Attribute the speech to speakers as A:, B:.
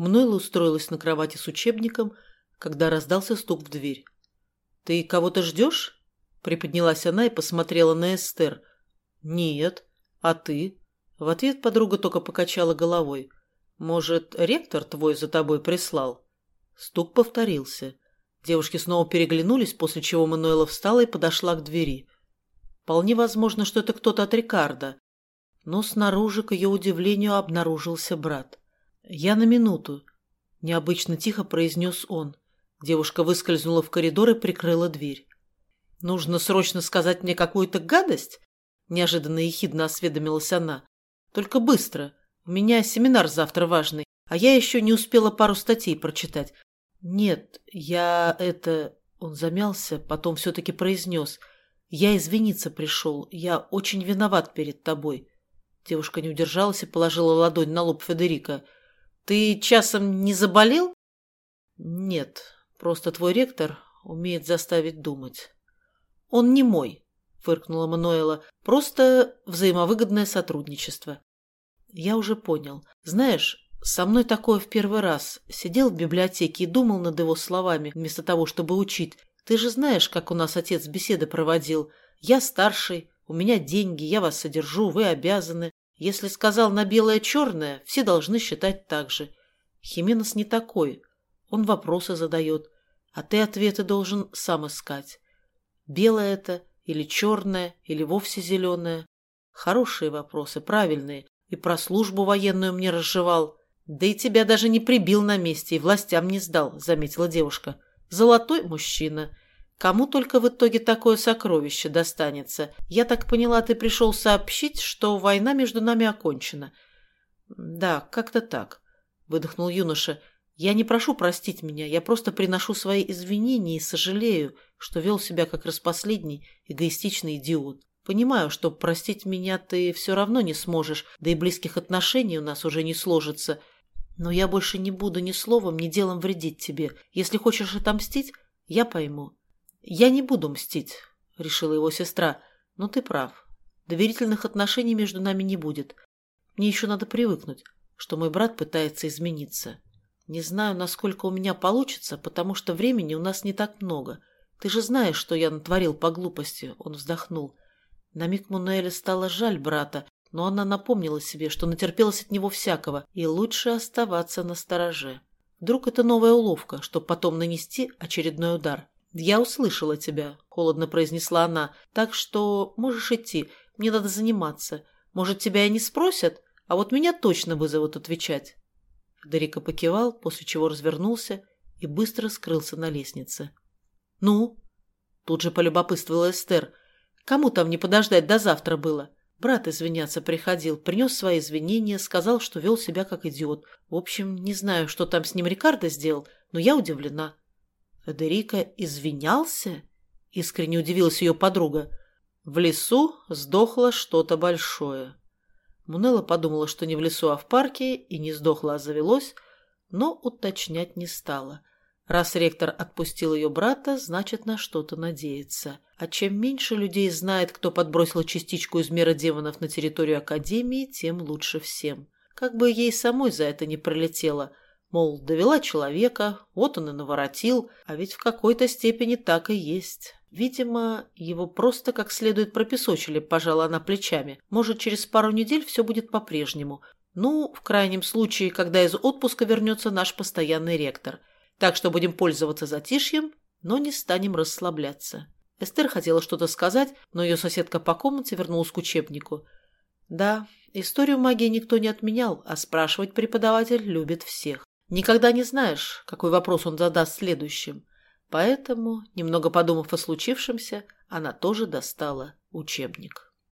A: Мнойла устроилась на кровати с учебником, когда раздался стук в дверь. «Ты кого-то ждешь?» Приподнялась она и посмотрела на Эстер. «Нет. А ты?» В ответ подруга только покачала головой. «Может, ректор твой за тобой прислал?» Стук повторился. Девушки снова переглянулись, после чего Мануэла встала и подошла к двери. Вполне возможно, что это кто-то от Рикардо. Но снаружи, к ее удивлению, обнаружился брат. «Я на минуту», — необычно тихо произнес он. Девушка выскользнула в коридор и прикрыла дверь. «Нужно срочно сказать мне какую-то гадость?» Неожиданно ехидно осведомилась она. «Только быстро. У меня семинар завтра важный, а я еще не успела пару статей прочитать. Нет, я это...» Он замялся, потом все-таки произнес. «Я извиниться пришел. Я очень виноват перед тобой». Девушка не удержалась и положила ладонь на лоб Федерика. «Ты часом не заболел?» «Нет, просто твой ректор умеет заставить думать». «Он не мой», — фыркнула Мануэла. «Просто взаимовыгодное сотрудничество». «Я уже понял. Знаешь, со мной такое в первый раз. Сидел в библиотеке и думал над его словами, вместо того, чтобы учить. Ты же знаешь, как у нас отец беседы проводил. Я старший, у меня деньги, я вас содержу, вы обязаны. Если сказал на белое-черное, все должны считать так же. Хименос не такой. Он вопросы задает, а ты ответы должен сам искать. Белое это или черное, или вовсе зеленое? Хорошие вопросы, правильные. И про службу военную мне разжевал. Да и тебя даже не прибил на месте и властям не сдал, заметила девушка. Золотой мужчина. Кому только в итоге такое сокровище достанется. Я так поняла, ты пришел сообщить, что война между нами окончена. Да, как-то так, выдохнул юноша. Я не прошу простить меня, я просто приношу свои извинения и сожалею, что вел себя как распоследний эгоистичный идиот. Понимаю, что простить меня ты все равно не сможешь, да и близких отношений у нас уже не сложится. Но я больше не буду ни словом, ни делом вредить тебе. Если хочешь отомстить, я пойму. Я не буду мстить, решила его сестра. Но ты прав. Доверительных отношений между нами не будет. Мне еще надо привыкнуть, что мой брат пытается измениться. Не знаю, насколько у меня получится, потому что времени у нас не так много. Ты же знаешь, что я натворил по глупости. Он вздохнул. На миг Мунуэле стало жаль брата, но она напомнила себе, что натерпелась от него всякого, и лучше оставаться на стороже. Вдруг это новая уловка, чтобы потом нанести очередной удар. «Я услышала тебя», — холодно произнесла она, — «так что можешь идти, мне надо заниматься. Может, тебя и не спросят, а вот меня точно вызовут отвечать». Федерико покивал, после чего развернулся и быстро скрылся на лестнице. «Ну?» Тут же полюбопытствовала Эстер. «Кому там не подождать до завтра было?» Брат извиняться приходил, принес свои извинения, сказал, что вел себя как идиот. В общем, не знаю, что там с ним Рикардо сделал, но я удивлена. Федерико извинялся? Искренне удивилась ее подруга. В лесу сдохло что-то большое. Мунелла подумала, что не в лесу, а в парке, и не сдохла, а завелось, но уточнять не стала. Раз ректор отпустил ее брата, значит, на что-то надеется. А чем меньше людей знает, кто подбросил частичку из мира демонов на территорию Академии, тем лучше всем. Как бы ей самой за это не пролетело. Мол, довела человека, вот он и наворотил, а ведь в какой-то степени так и есть. Видимо, его просто как следует пропесочили, пожала она плечами. Может, через пару недель все будет по-прежнему. Ну, в крайнем случае, когда из отпуска вернется наш постоянный ректор. Так что будем пользоваться затишьем, но не станем расслабляться. Эстер хотела что-то сказать, но ее соседка по комнате вернулась к учебнику. Да, историю магии никто не отменял, а спрашивать преподаватель любит всех. Никогда не знаешь, какой вопрос он задаст следующим. Поэтому, немного подумав о случившемся, она тоже достала учебник.